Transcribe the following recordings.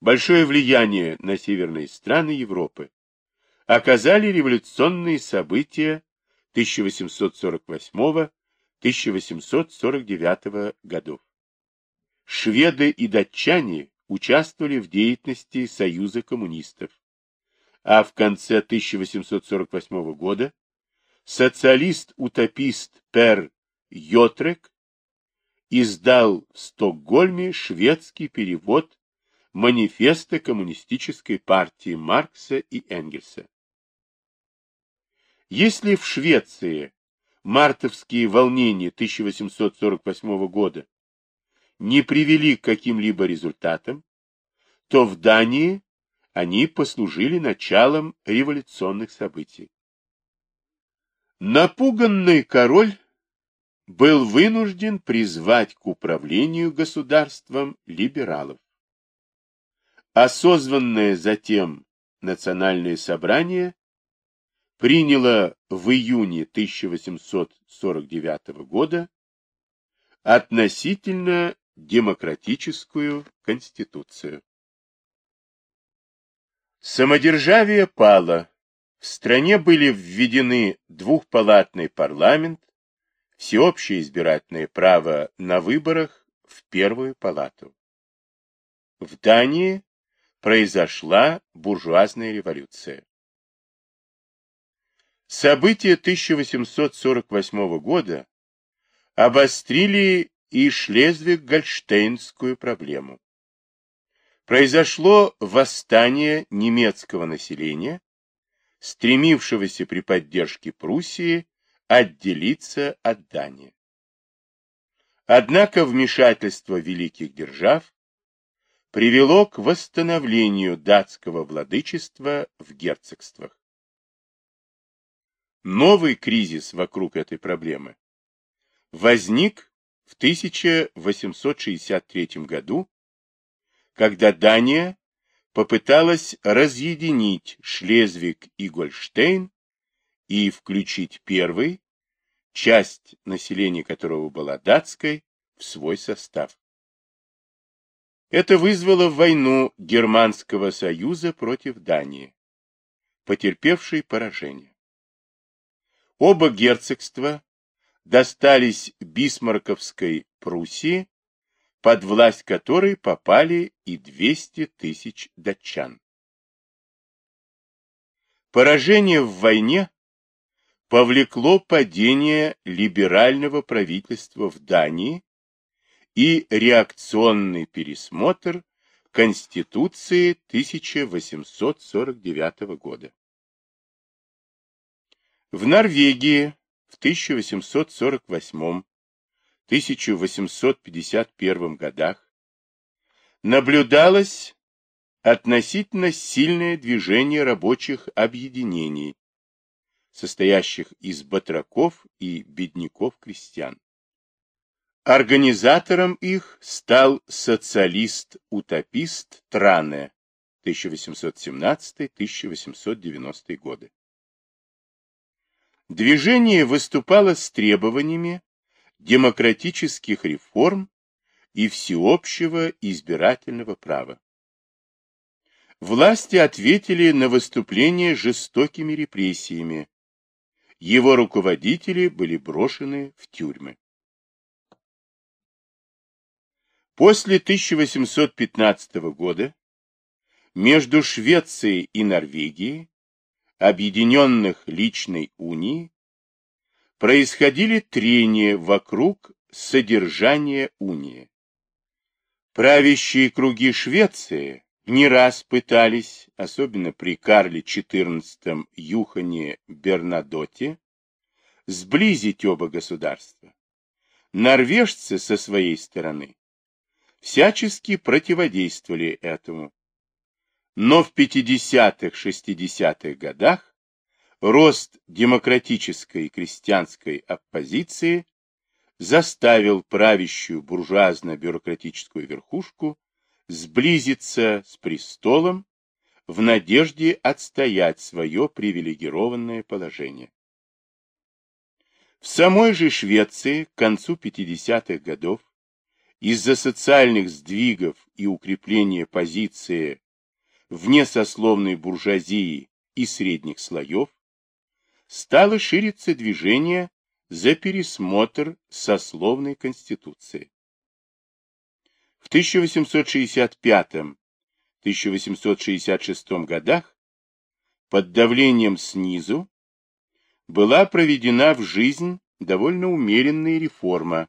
большое влияние на северные страны Европы оказали революционные события 1848-1849 годов. Шведы и датчане участвовали в деятельности Союза коммунистов, а в конце 1848 года социалист-утопист Пер Йотрек издал в Стокгольме шведский перевод манифеста коммунистической партии Маркса и Энгельса. Если в Швеции мартовские волнения 1848 года не привели к каким-либо результатам, то в Дании они послужили началом революционных событий. Напуганный король был вынужден призвать к управлению государством либералов. Созванное затем национальное собрание приняло в июне 1849 года относительно демократическую конституцию. Самодержавие пало. В стране были введены двухпалатный парламент, всеобщее избирательное право на выборах в первую палату. В Дании произошла буржуазная революция. События 1848 года обострили и Шлезвиг-Гольштейнскую проблему. Произошло восстание немецкого населения, стремившегося при поддержке Пруссии отделиться от Дании. Однако вмешательство великих держав привело к восстановлению датского владычества в герцогствах. Новый кризис вокруг этой проблемы возник в 1863 году, когда Дания попыталась разъединить Шлезвиг и Гольштейн и включить первый, часть населения которого была датской, в свой состав. Это вызвало войну Германского союза против Дании, потерпевшей поражение. Оба герцогства достались Бисмарковской Пруссии, под власть которой попали и 200 тысяч датчан. Поражение в войне повлекло падение либерального правительства в Дании и реакционный пересмотр Конституции 1849 года. В Норвегии в 1848-1851 годах наблюдалось относительно сильное движение рабочих объединений, состоящих из батраков и бедняков-крестьян. Организатором их стал социалист-утопист Тране 1817-1890 годы. Движение выступало с требованиями демократических реформ и всеобщего избирательного права. Власти ответили на выступление жестокими репрессиями. Его руководители были брошены в тюрьмы. После 1815 года между Швецией и Норвегией объединенных личной унии, происходили трения вокруг содержания унии. Правящие круги Швеции не раз пытались, особенно при Карле XIV Юхане Бернадоте, сблизить оба государства. Норвежцы со своей стороны всячески противодействовали этому, но в 50-60-х годах рост демократической крестьянской оппозиции заставил правящую буржуазно-бюрократическую верхушку сблизиться с престолом в надежде отстоять свое привилегированное положение. В самой же Швеции к концу 50-х годов из-за социальных сдвигов и укрепления позиции внесословной буржуазии и средних слоев, стало шириться движение за пересмотр сословной конституции. В 1865-1866 годах под давлением снизу была проведена в жизнь довольно умеренная реформа,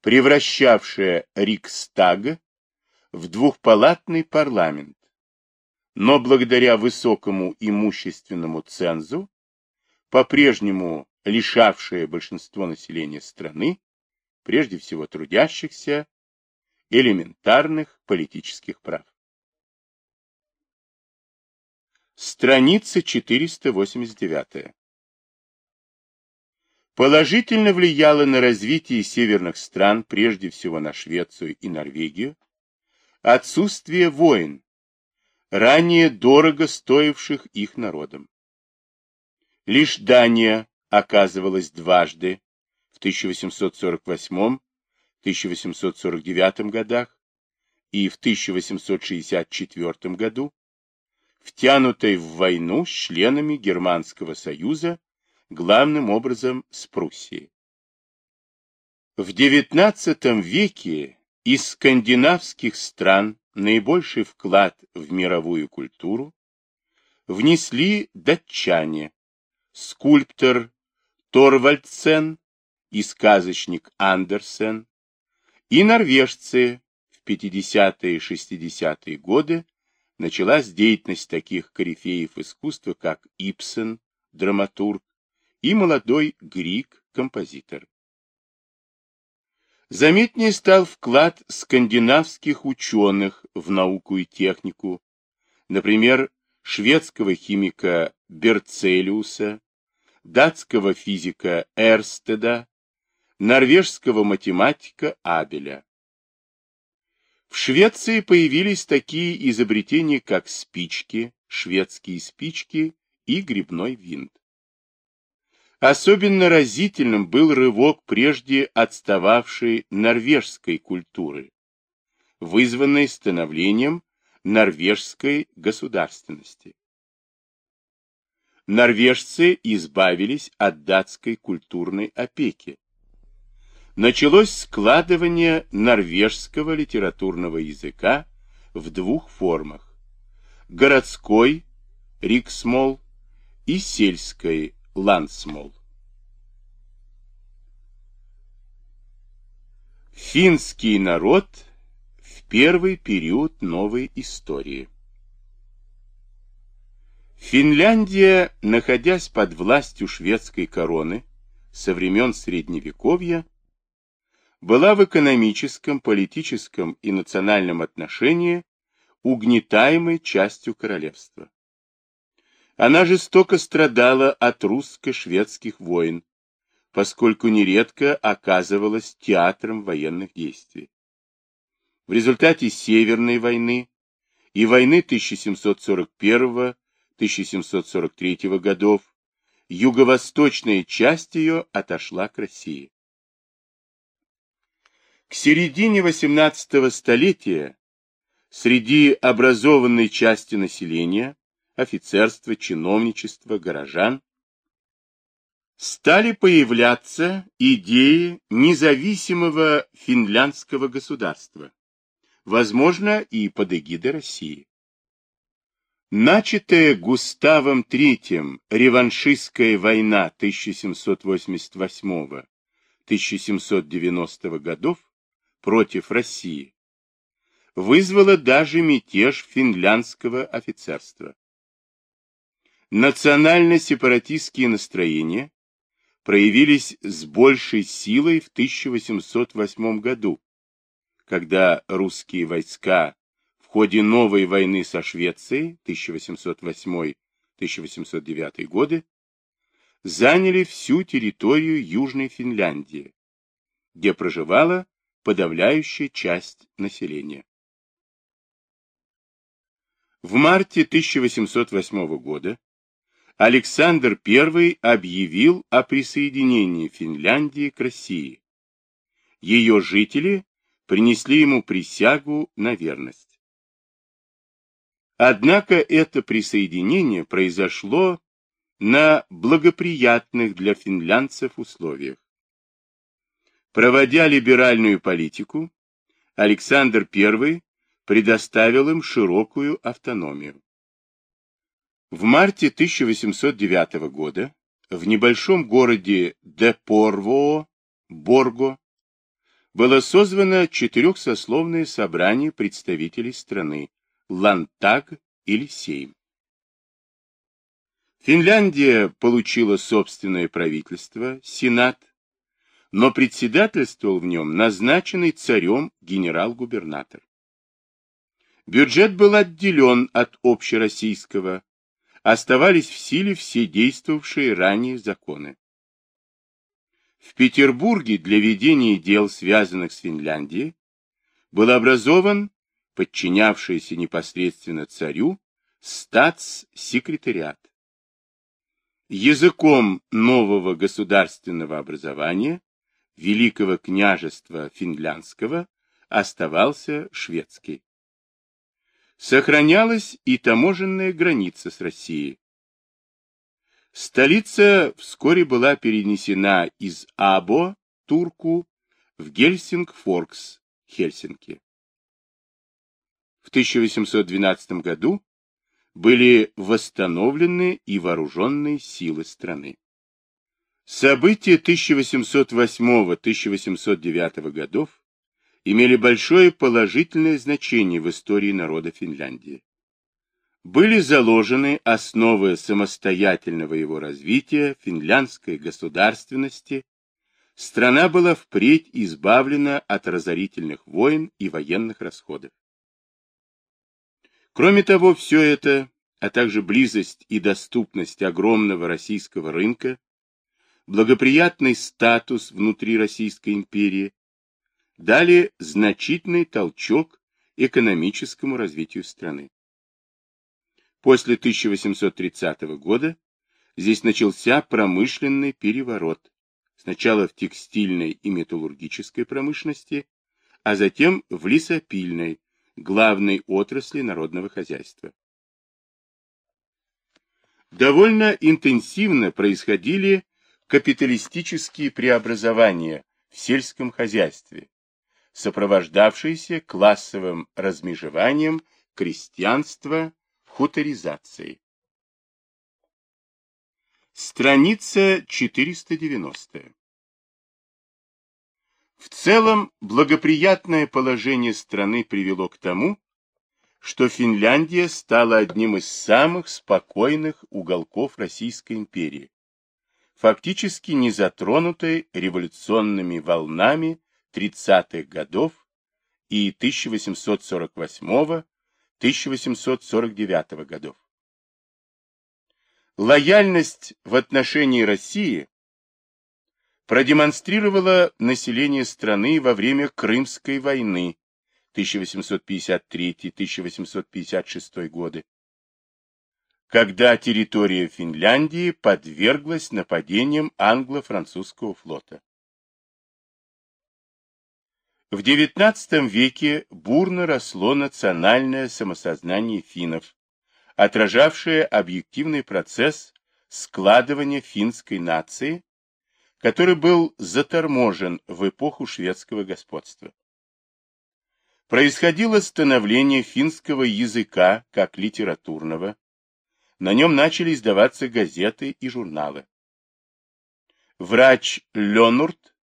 превращавшая Рикстаг в двухпалатный парламент, но благодаря высокому имущественному цензу, по-прежнему лишавшая большинство населения страны, прежде всего трудящихся, элементарных политических прав. Страница 489. Положительно влияло на развитие северных стран, прежде всего на Швецию и Норвегию, отсутствие войн, ранее дорого стоивших их народам. Лишь Дания оказывалась дважды в 1848-1849 годах и в 1864 году втянутой в войну с членами Германского союза, главным образом с Пруссией. В XIX веке из скандинавских стран наибольший вклад в мировую культуру внесли датчане, скульптор Торвальдсен и сказочник Андерсен, и норвежцы в 50-е и 60-е годы началась деятельность таких корифеев искусства, как Ипсен, драматург, и молодой Грик, композитор. Заметнее стал вклад скандинавских ученых в науку и технику, например, шведского химика Берцелиуса, датского физика Эрстеда, норвежского математика Абеля. В Швеции появились такие изобретения, как спички, шведские спички и грибной винт. Особенно разительным был рывок прежде отстававшей норвежской культуры, вызванный становлением норвежской государственности. Норвежцы избавились от датской культурной опеки. Началось складывание норвежского литературного языка в двух формах – городской, риксмол, и сельской, Лансмол. Финский народ в первый период новой истории. Финляндия, находясь под властью шведской короны со времен Средневековья, была в экономическом, политическом и национальном отношении угнетаемой частью королевства. Она жестоко страдала от русско-шведских войн, поскольку нередко оказывалась театром военных действий. В результате Северной войны и войны 1741-1743 годов юго-восточная часть ее отошла к России. К середине XVIII столетия среди образованной части населения офицерства, чиновничества, горожан, стали появляться идеи независимого финляндского государства, возможно, и под эгидой России. Начатая Густавом III реваншистская война 1788-1790 годов против России вызвала даже мятеж финляндского офицерства. Национально-сепаратистские настроения проявились с большей силой в 1808 году, когда русские войска в ходе новой войны со Швецией 1808-1809 годы заняли всю территорию Южной Финляндии, где проживала подавляющая часть населения. В марте 1808 года Александр I объявил о присоединении Финляндии к России ее жители принесли ему присягу на верность. Однако это присоединение произошло на благоприятных для финлянцев условиях. Проводя либеральную политику, Александр I предоставил им широкую автономию. В марте 1809 года в небольшом городе Депорво, Борго, было созвано четырехсословное собрание представителей страны, Лантаг или Сейм. Финляндия получила собственное правительство, Сенат, но председательствовал в нем назначенный царем генерал-губернатор. Бюджет был отделен от общероссийского, оставались в силе все действовавшие ранее законы. В Петербурге для ведения дел, связанных с Финляндией, был образован, подчинявшийся непосредственно царю, статс-секретариат. Языком нового государственного образования Великого княжества финляндского оставался шведский. Сохранялась и таможенная граница с Россией. Столица вскоре была перенесена из Або, Турку, в Гельсингфоркс, Хельсинки. В 1812 году были восстановлены и вооруженные силы страны. События 1808-1809 годов имели большое положительное значение в истории народа Финляндии. Были заложены основы самостоятельного его развития, финляндской государственности, страна была впредь избавлена от разорительных войн и военных расходов. Кроме того, все это, а также близость и доступность огромного российского рынка, благоприятный статус внутри Российской империи, дали значительный толчок экономическому развитию страны. После 1830 года здесь начался промышленный переворот, сначала в текстильной и металлургической промышленности, а затем в лесопильной, главной отрасли народного хозяйства. Довольно интенсивно происходили капиталистические преобразования в сельском хозяйстве, сопровождавшиеся классовым размежеванием крестьянства, хуторизацией. Страница 490. В целом, благоприятное положение страны привело к тому, что Финляндия стала одним из самых спокойных уголков Российской империи, фактически не затронутой революционными волнами 30-х годов и 1848-1849 годов. Лояльность в отношении России продемонстрировало население страны во время Крымской войны 1853-1856 годы, когда территория Финляндии подверглась нападениям англо-французского флота. В XIX веке бурно росло национальное самосознание финнов, отражавшее объективный процесс складывания финской нации который был заторможен в эпоху шведского господства. Происходило становление финского языка как литературного, на нем начали издаваться газеты и журналы. Врач Ленурт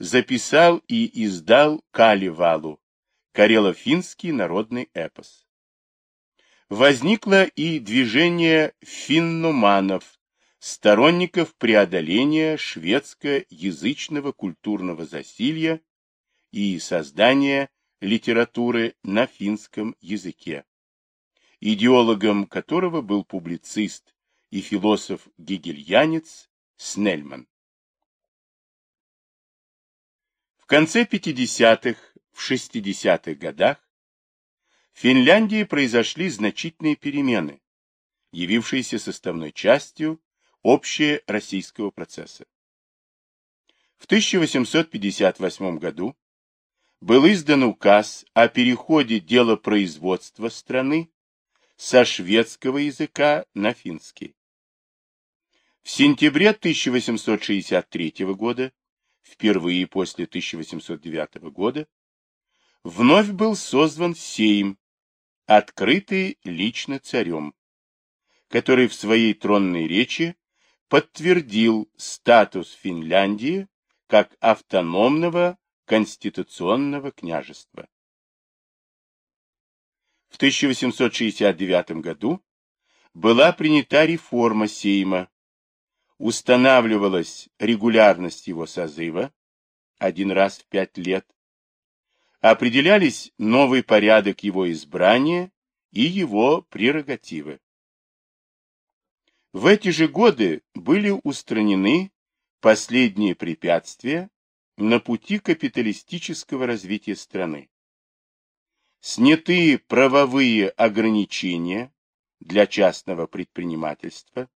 записал и издал Каливалу, карело-финский народный эпос. Возникло и движение финноманов, сторонников преодоления шведско-язычного культурного засилья и создания литературы на финском языке, идеологом которого был публицист и философ-гегельянец Снельман. Конце 50-х, в 60-х годах в Финляндии произошли значительные перемены, явившиеся составной частью общероссийского процесса. В 1858 году был издан указ о переходе делопроизводства страны со шведского языка на финский. В сентябре 1863 года, впервые после 1809 года, вновь был созван Сейм, открытый лично царем, который в своей тронной речи подтвердил статус Финляндии как автономного конституционного княжества. В 1869 году была принята реформа Сейма, устанавливалась регулярность его созыва один раз в пять лет, определялись новый порядок его избрания и его прерогативы. В эти же годы были устранены последние препятствия на пути капиталистического развития страны. Сняты правовые ограничения для частного предпринимательства,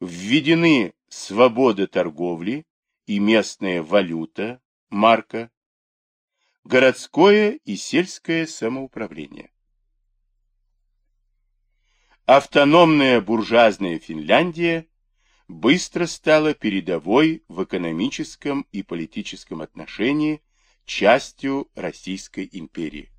введены свобода торговли и местная валюта, марка, городское и сельское самоуправление. Автономная буржуазная Финляндия быстро стала передовой в экономическом и политическом отношении частью Российской империи.